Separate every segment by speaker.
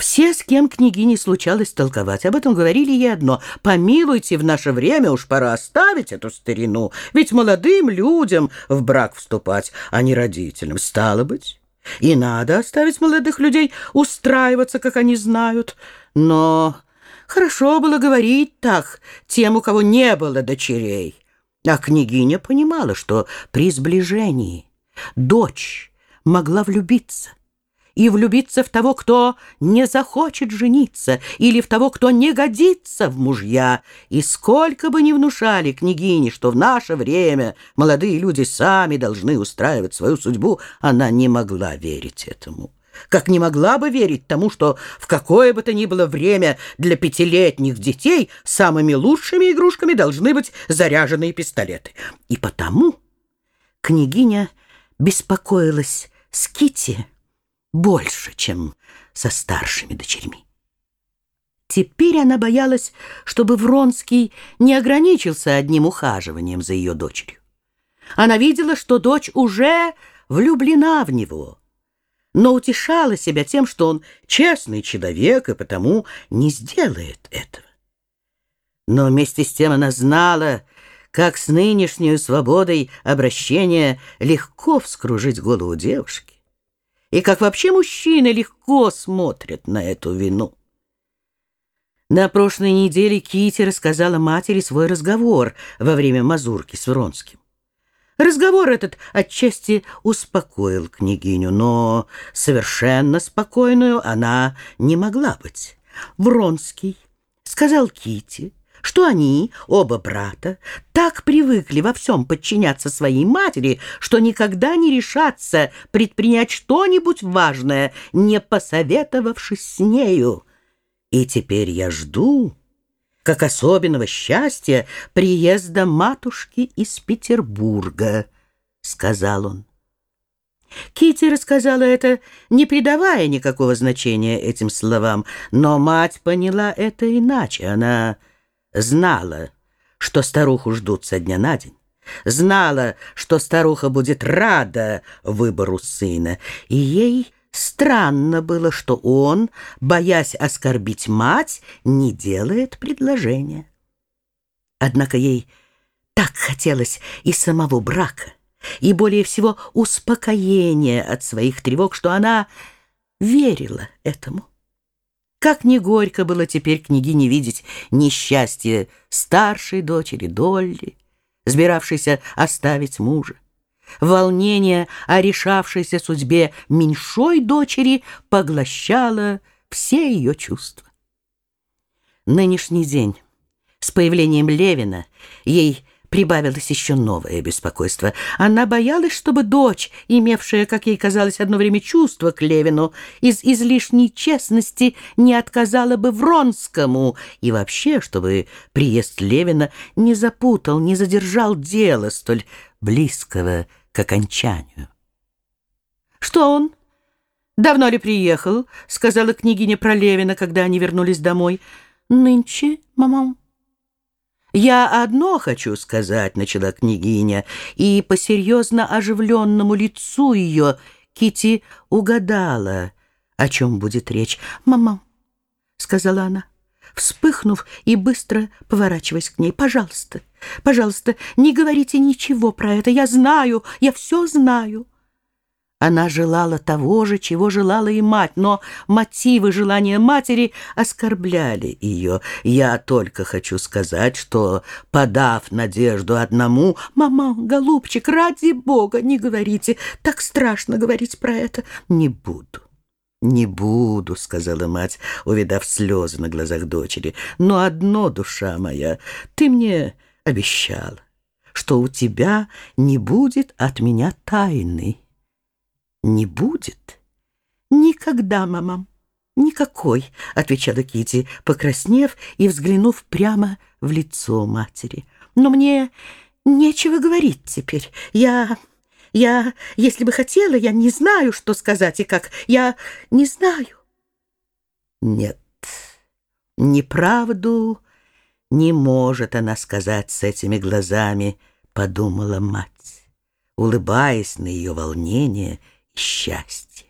Speaker 1: Все, с кем княгине случалось толковать, об этом говорили ей одно. «Помилуйте, в наше время уж пора оставить эту старину, ведь молодым людям в брак вступать, а не родителям. Стало быть, и надо оставить молодых людей устраиваться, как они знают. Но хорошо было говорить так тем, у кого не было дочерей». А княгиня понимала, что при сближении дочь могла влюбиться и влюбиться в того, кто не захочет жениться, или в того, кто не годится в мужья. И сколько бы ни внушали княгине, что в наше время молодые люди сами должны устраивать свою судьбу, она не могла верить этому. Как не могла бы верить тому, что в какое бы то ни было время для пятилетних детей самыми лучшими игрушками должны быть заряженные пистолеты. И потому княгиня беспокоилась с Кити больше, чем со старшими дочерьми. Теперь она боялась, чтобы Вронский не ограничился одним ухаживанием за ее дочерью. Она видела, что дочь уже влюблена в него, но утешала себя тем, что он честный человек и потому не сделает этого. Но вместе с тем она знала, как с нынешней свободой обращения легко вскружить голову девушки и как вообще мужчины легко смотрят на эту вину. На прошлой неделе Кити рассказала матери свой разговор во время мазурки с Вронским. Разговор этот отчасти успокоил княгиню, но совершенно спокойную она не могла быть. Вронский сказал Кити, что они, оба брата, так привыкли во всем подчиняться своей матери, что никогда не решатся предпринять что-нибудь важное, не посоветовавшись с нею. И теперь я жду, как особенного счастья, приезда матушки из Петербурга, — сказал он. Кити рассказала это, не придавая никакого значения этим словам, но мать поняла это иначе. Она знала, что старуху ждут со дня на день, знала, что старуха будет рада выбору сына, и ей странно было, что он, боясь оскорбить мать, не делает предложения. Однако ей так хотелось и самого брака, и более всего успокоения от своих тревог, что она верила этому. Как не горько было теперь княгине видеть несчастье старшей дочери Долли, сбиравшейся оставить мужа. Волнение о решавшейся судьбе меньшой дочери поглощало все ее чувства. Нынешний день с появлением Левина ей прибавилось еще новое беспокойство. Она боялась, чтобы дочь, имевшая, как ей казалось, одно время чувство к Левину, из излишней честности не отказала бы Вронскому, и вообще, чтобы приезд Левина не запутал, не задержал дело столь близкого к окончанию. «Что он? Давно ли приехал?» — сказала княгиня про Левина, когда они вернулись домой. «Нынче, мама». «Я одно хочу сказать», — начала княгиня, и по серьезно оживленному лицу ее Кити угадала, о чем будет речь. «Мама», — сказала она, вспыхнув и быстро поворачиваясь к ней, «пожалуйста, пожалуйста, не говорите ничего про это, я знаю, я все знаю». Она желала того же, чего желала и мать, но мотивы желания матери оскорбляли ее. Я только хочу сказать, что, подав надежду одному, «Мама, голубчик, ради бога, не говорите, так страшно говорить про это». «Не буду». «Не буду», — сказала мать, увидав слезы на глазах дочери. «Но одно, душа моя, ты мне обещала, что у тебя не будет от меня тайны» не будет. Никогда, мама, никакой, отвечала Кити, покраснев и взглянув прямо в лицо матери. Но мне нечего говорить теперь. Я... Я, если бы хотела, я не знаю, что сказать и как. Я не знаю. Нет, неправду не может она сказать с этими глазами, подумала мать, улыбаясь на ее волнение счастье.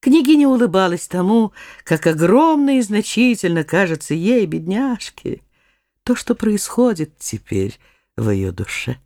Speaker 1: Княгиня улыбалась тому, как огромно и значительно кажется ей, бедняжке, то, что происходит теперь в ее душе.